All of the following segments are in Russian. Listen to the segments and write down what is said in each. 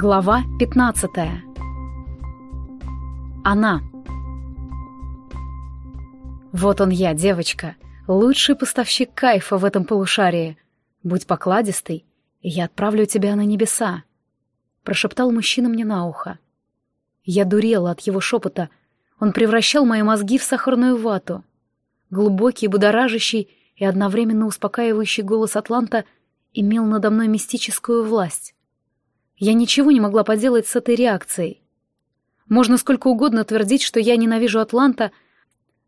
Глава 15. Она. Вот он я, девочка, лучший поставщик кайфа в этом полушарии. Будь покладистой, и я отправлю тебя на небеса. Прошептал мужчина мне на ухо. Я дурела от его шепота. Он превращал мои мозги в сахарную вату. Глубокий, будоражащий и одновременно успокаивающий голос Атланта имел надо мной мистическую власть. Я ничего не могла поделать с этой реакцией. Можно сколько угодно твердить, что я ненавижу Атланта,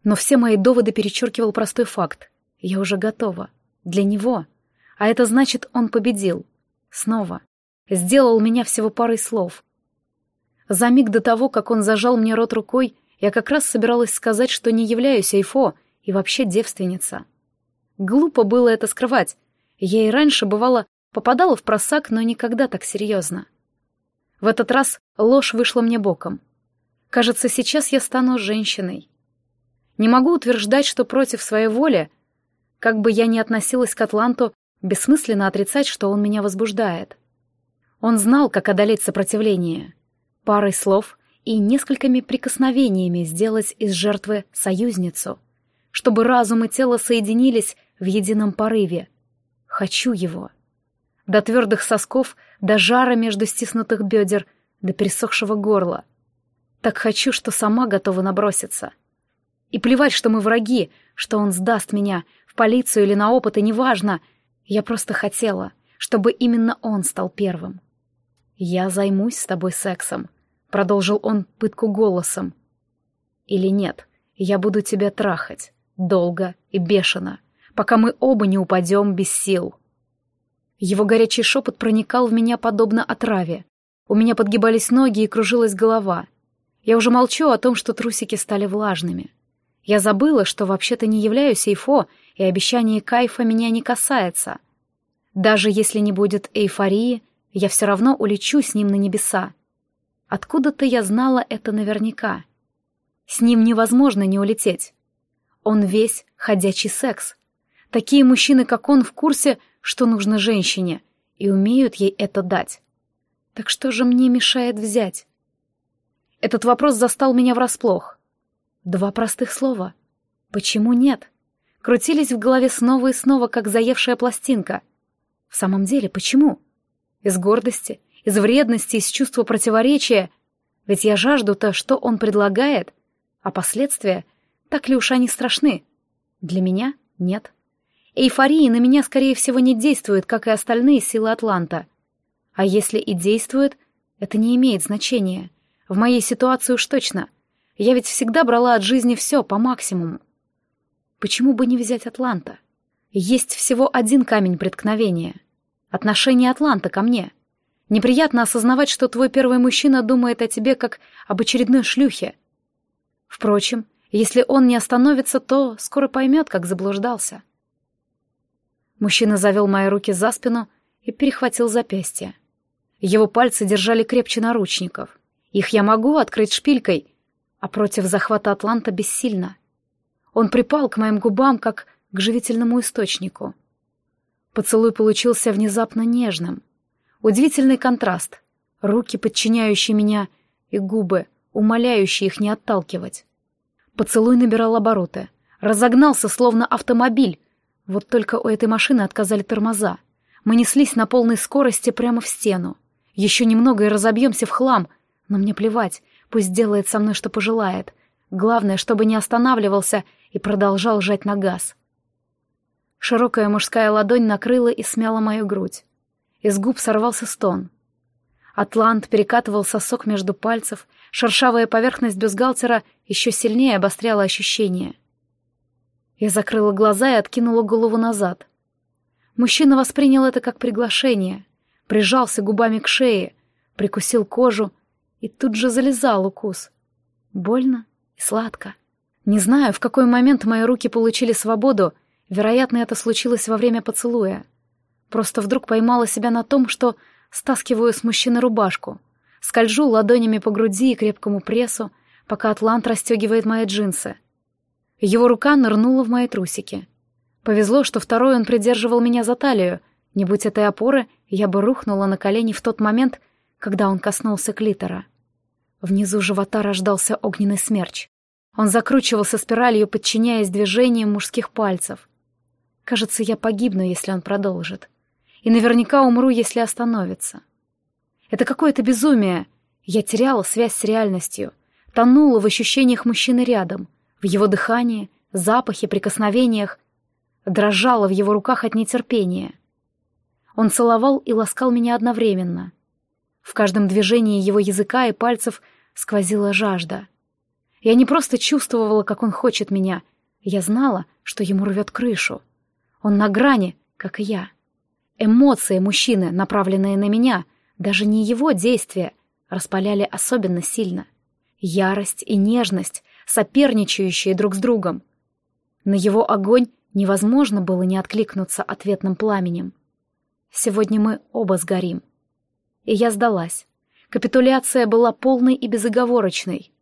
но все мои доводы перечеркивал простой факт. Я уже готова. Для него. А это значит, он победил. Снова. Сделал меня всего парой слов. За миг до того, как он зажал мне рот рукой, я как раз собиралась сказать, что не являюсь Айфо и вообще девственница. Глупо было это скрывать. Я и раньше, бывало, Попадала в просак, но никогда так серьезно. В этот раз ложь вышла мне боком. Кажется, сейчас я стану женщиной. Не могу утверждать, что против своей воли, как бы я ни относилась к Атланту, бессмысленно отрицать, что он меня возбуждает. Он знал, как одолеть сопротивление. Парой слов и несколькими прикосновениями сделать из жертвы союзницу, чтобы разум и тело соединились в едином порыве. Хочу его до твердых сосков, до жара между стиснутых бедер, до пересохшего горла. Так хочу, что сама готова наброситься. И плевать, что мы враги, что он сдаст меня, в полицию или на опыты, неважно. Я просто хотела, чтобы именно он стал первым. «Я займусь с тобой сексом», — продолжил он пытку голосом. «Или нет, я буду тебя трахать, долго и бешено, пока мы оба не упадем без сил». Его горячий шепот проникал в меня подобно отраве. У меня подгибались ноги и кружилась голова. Я уже молчу о том, что трусики стали влажными. Я забыла, что вообще-то не являюсь эйфо, и обещание кайфа меня не касается. Даже если не будет эйфории, я все равно улечу с ним на небеса. Откуда-то я знала это наверняка. С ним невозможно не улететь. Он весь ходячий секс. Такие мужчины, как он, в курсе, что нужно женщине, и умеют ей это дать. Так что же мне мешает взять? Этот вопрос застал меня врасплох. Два простых слова. Почему нет? Крутились в голове снова и снова, как заевшая пластинка. В самом деле, почему? Из гордости, из вредности, из чувства противоречия. Ведь я жажду-то, что он предлагает, а последствия, так ли уж они страшны? Для меня — нет. Эйфория на меня, скорее всего, не действует, как и остальные силы Атланта. А если и действует, это не имеет значения. В моей ситуации уж точно. Я ведь всегда брала от жизни все по максимуму. Почему бы не взять Атланта? Есть всего один камень преткновения. Отношение Атланта ко мне. Неприятно осознавать, что твой первый мужчина думает о тебе как об очередной шлюхе. Впрочем, если он не остановится, то скоро поймет, как заблуждался. Мужчина завел мои руки за спину и перехватил запястье. Его пальцы держали крепче наручников. Их я могу открыть шпилькой, а против захвата Атланта бессильно. Он припал к моим губам, как к живительному источнику. Поцелуй получился внезапно нежным. Удивительный контраст. Руки, подчиняющие меня, и губы, умоляющие их не отталкивать. Поцелуй набирал обороты. Разогнался, словно автомобиль, вот только у этой машины отказали тормоза. Мы неслись на полной скорости прямо в стену. Еще немного и разобьемся в хлам, но мне плевать, пусть делает со мной, что пожелает. Главное, чтобы не останавливался и продолжал жать на газ. Широкая мужская ладонь накрыла и смяла мою грудь. Из губ сорвался стон. Атлант перекатывал сосок между пальцев, шершавая поверхность бюстгальтера еще сильнее обостряла ощущение. Я закрыла глаза и откинула голову назад. Мужчина воспринял это как приглашение, прижался губами к шее, прикусил кожу и тут же залезал укус. Больно и сладко. Не знаю, в какой момент мои руки получили свободу, вероятно, это случилось во время поцелуя. Просто вдруг поймала себя на том, что стаскиваю с мужчины рубашку, скольжу ладонями по груди и крепкому прессу, пока Атлант расстегивает мои джинсы — его рука нырнула в мои трусики. Повезло, что второй он придерживал меня за талию. Не будь этой опоры, я бы рухнула на колени в тот момент, когда он коснулся клитора. Внизу живота рождался огненный смерч. Он закручивался спиралью, подчиняясь движениям мужских пальцев. Кажется, я погибну, если он продолжит. И наверняка умру, если остановится. Это какое-то безумие. Я теряла связь с реальностью. Тонула в ощущениях мужчины рядом, в его дыхании, запахе, прикосновениях. Дрожала в его руках от нетерпения. Он целовал и ласкал меня одновременно. В каждом движении его языка и пальцев сквозила жажда. Я не просто чувствовала, как он хочет меня, я знала, что ему рвет крышу. Он на грани, как и я. Эмоции мужчины, направленные на меня, даже не его действия, распаляли особенно сильно. Ярость и нежность, соперничающие друг с другом. На его огонь невозможно было не откликнуться ответным пламенем. Сегодня мы оба сгорим. И я сдалась. Капитуляция была полной и безоговорочной.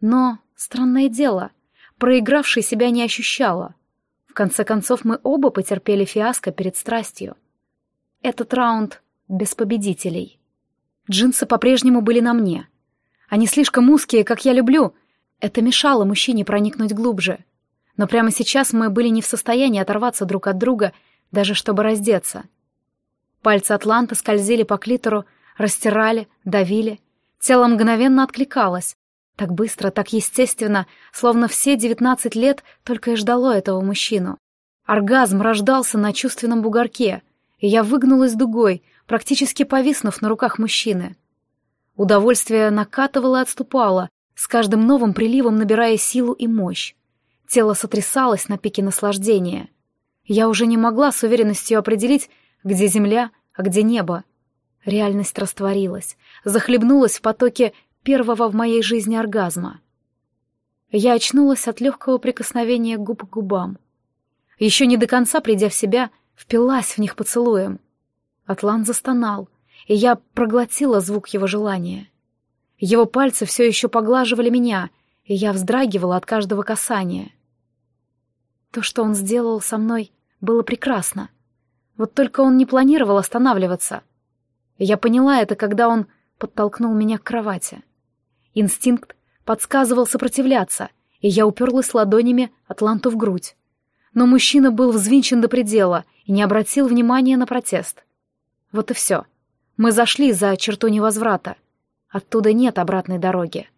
Но, странное дело, проигравшей себя не ощущала. В конце концов, мы оба потерпели фиаско перед страстью. Этот раунд без победителей. Джинсы по-прежнему были на мне. Они слишком узкие, как я люблю. Это мешало мужчине проникнуть глубже. Но прямо сейчас мы были не в состоянии оторваться друг от друга, даже чтобы раздеться. Пальцы Атланта скользили по клитору, растирали, давили. Тело мгновенно откликалось, так быстро, так естественно, словно все девятнадцать лет только и ждало этого мужчину. Оргазм рождался на чувственном бугорке, и я выгнулась дугой, практически повиснув на руках мужчины. Удовольствие накатывало и отступало, с каждым новым приливом набирая силу и мощь. Тело сотрясалось на пике наслаждения. Я уже не могла с уверенностью определить, где земля, а где небо. Реальность растворилась, захлебнулась в потоке первого в моей жизни оргазма. Я очнулась от легкого прикосновения губ к губам. Еще не до конца придя в себя, впилась в них поцелуем. Атлан застонал, и я проглотила звук его желания. Его пальцы все еще поглаживали меня, и я вздрагивала от каждого касания. То, что он сделал со мной, было прекрасно. Вот только он не планировал останавливаться. Я поняла это, когда он подтолкнул меня к кровати. Инстинкт подсказывал сопротивляться, и я уперлась ладонями Атланту в грудь. Но мужчина был взвинчен до предела и не обратил внимания на протест. Вот и все. Мы зашли за черту невозврата. Оттуда нет обратной дороги.